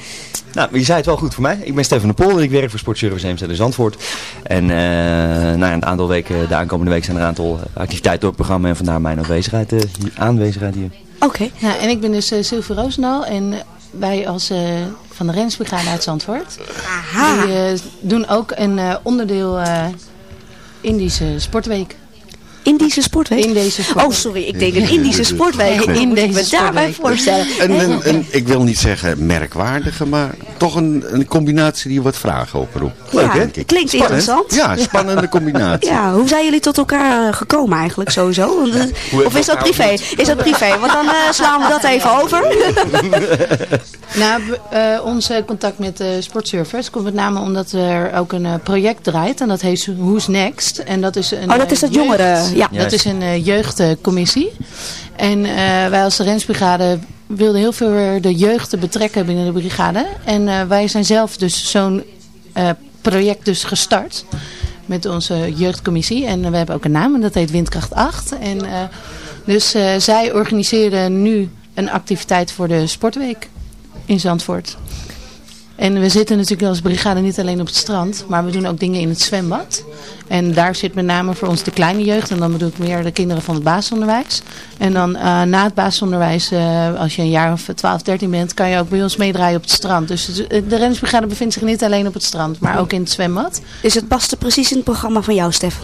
Nou, je zei het wel goed voor mij. Ik ben Stefan de Pol en ik werk voor Sportservice Heemstede Zandvoort. En eh na een aantal weken, de aankomende week zijn er een aantal activiteiten op het programma en vandaar mijn aanwezigheid, eh, hier- aanwezigheid hier. Oké. Ja, en ik ben dus uh, Sylvie Roosendaal en wij als eh, van de Rensbrigade uit Zandvoort. Aha. Die eh, doen ook een eh, onderdeel Indische Sportweek. Indische Sportweek? In deze sportweek. Oh, sorry, ik denk een Indische Sportweek. Nee, in moet ik deze me daarbij voorstellen? Een, Nee. een, een, ik wil niet zeggen merkwaardige, maar toch een, een combinatie die wat vragen oproept. Leuk, Ja, hè? klinkt Spannend. interessant. Ja, spannende combinatie. Ja, hoe zijn jullie tot elkaar eh, gekomen eigenlijk sowieso? Want, of is dat privé? Is dat privé? Want dan eh, slaan we dat even over. Nou, eh, ons contact met de Sportservice komt met name omdat er ook een project draait. En dat heet Who's Next. En dat is een, Oh, dat is dat jeugd- jongeren, ja. Dat is een eh, jeugdcommissie. En eh, wij als de Rensbrigade wilden heel veel de jeugd te betrekken binnen de brigade. En eh, wij zijn zelf dus zo'n project dus gestart met onze jeugdcommissie. En we hebben ook een naam en dat heet Windkracht 8. En dus zij organiseren nu een activiteit voor de Sportweek in Zandvoort. En we zitten natuurlijk als brigade niet alleen op het strand, maar we doen ook dingen in het zwembad. En daar zit met name voor ons de kleine jeugd. En dan bedoel ik meer de kinderen van het basisonderwijs. En dan eh, na het basisonderwijs, eh, als je een jaar of 12, 13 bent, kan je ook bij ons meedraaien op het strand. Dus de renningsbrigade bevindt zich niet alleen op het strand, maar ook in het zwembad. Dus het paste precies in het programma van jou, Stef.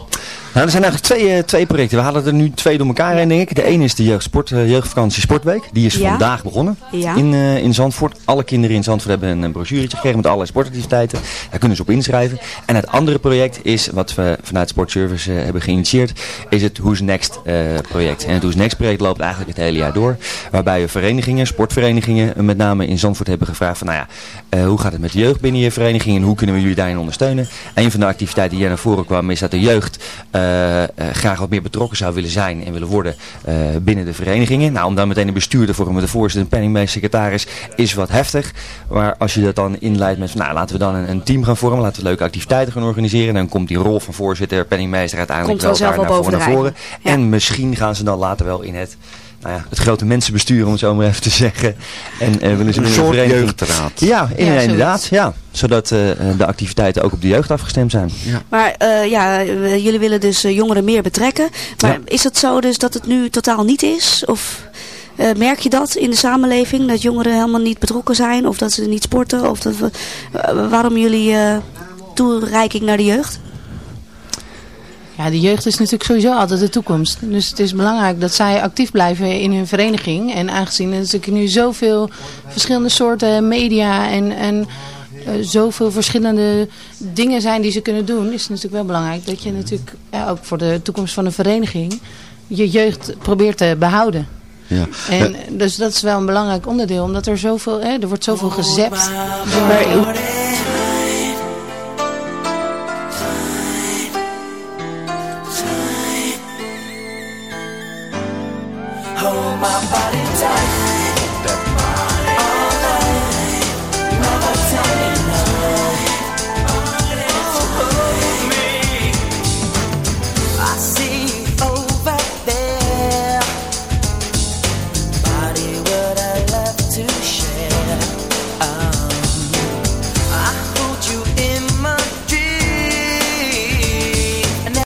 Nou, er zijn eigenlijk twee, eh, twee projecten. We halen er nu twee door elkaar heen, denk ik. De ene is de jeugdsport, eh, jeugdvakantie Sportweek. Die is Ja. vandaag begonnen Ja. in, eh, in Zandvoort. Alle kinderen in Zandvoort hebben een, brochureetje gekregen met allerlei sportactiviteiten. Daar kunnen ze op inschrijven. En het andere project is, wat we vanuit Sportservice eh, hebben geïnitieerd, is het Who's Next eh, project. En het Who's Next project loopt eigenlijk het hele jaar door. Waarbij we verenigingen, sportverenigingen, eh, met name in Zandvoort hebben gevraagd van, nou ja, hoe gaat het met de jeugd binnen je vereniging en hoe kunnen we jullie daarin ondersteunen? Een van de activiteiten die hier naar voren kwam is dat de jeugd graag wat meer betrokken zou willen zijn en willen worden binnen de verenigingen. Nou, om dan meteen een bestuur te vormen met de voorzitter, een penningmeester, secretaris, is wat heftig. Maar als je dat dan inleidt met, nou, laten we dan een, een team gaan vormen, laten we leuke activiteiten gaan organiseren. Dan komt die rol van voorzitter, penningmeester uiteindelijk Komt wel vanzelf daar wel naar, voren. En misschien gaan ze dan later wel in het nou ja, het grote mensenbestuur, om het zo maar even te zeggen. En eh, willen ze Een binnen de soort vereniging- jeugdraad. Ja, in- Ja, inderdaad. Ja. Zodat eh, de activiteiten ook op de jeugd afgestemd zijn. Maar eh, ja, jullie willen dus jongeren meer betrekken. Maar Ja. is het zo dus dat het nu totaal niet is? Of eh, merk je dat in de samenleving? Dat jongeren helemaal niet betrokken zijn? Of dat ze niet sporten? Of dat we, waarom jullie eh, toereiking naar de jeugd? Ja, de jeugd is natuurlijk sowieso altijd de toekomst. Dus het is belangrijk dat zij actief blijven in hun vereniging. En aangezien er natuurlijk nu zoveel verschillende soorten media en, en uh, zoveel verschillende dingen zijn die ze kunnen doen, is het natuurlijk wel belangrijk dat je natuurlijk ja, ook voor de toekomst van een vereniging je jeugd probeert te behouden. Ja. En dus dat is wel een belangrijk onderdeel, omdat er zoveel, hè, er wordt zoveel gezept.